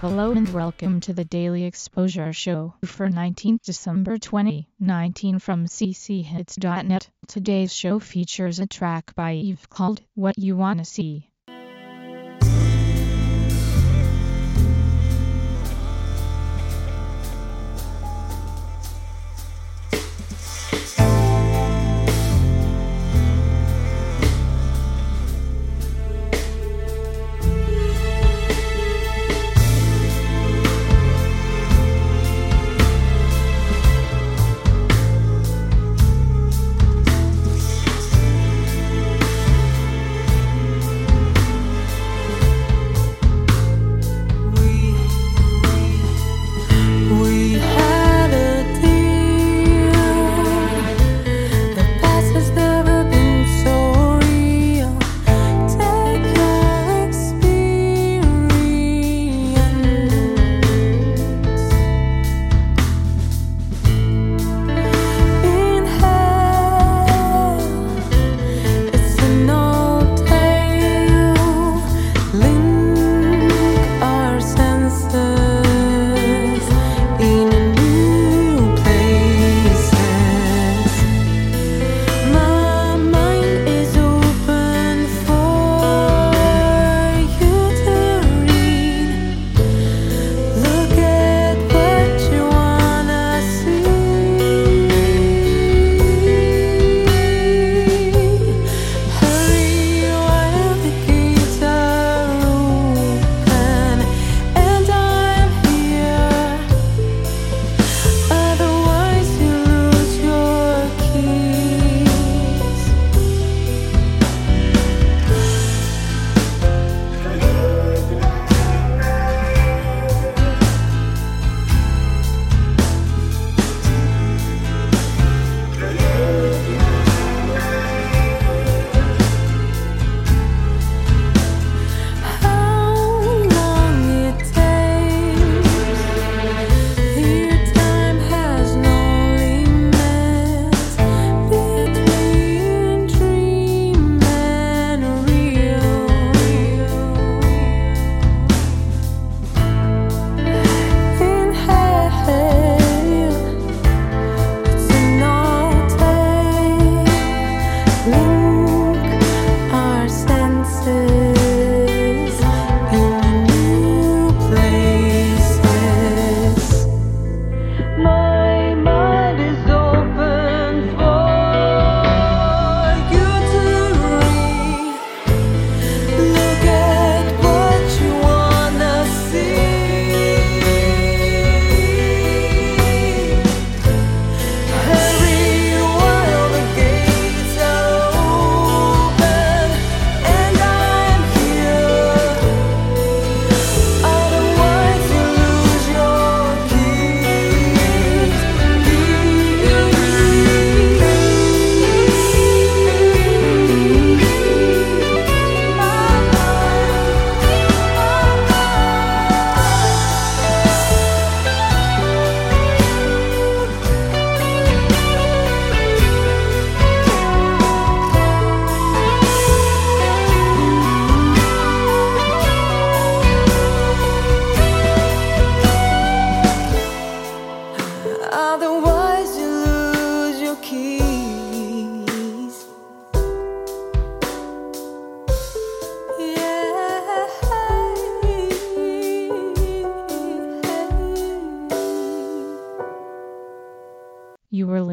Hello and welcome to the Daily Exposure Show for 19th December 2019 from cchits.net. Today's show features a track by Eve called What You Wanna See.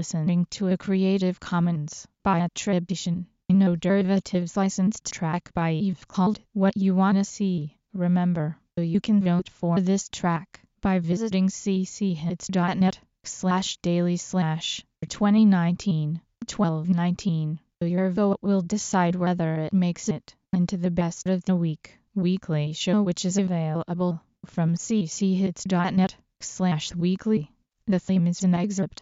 Listening to a Creative Commons by attribution, no derivatives licensed track by Eve called What You Wanna See. Remember, you can vote for this track by visiting cchits.net slash daily slash 2019 1219. Your vote will decide whether it makes it into the best of the week weekly show which is available from cchits.net slash weekly. The theme is an excerpt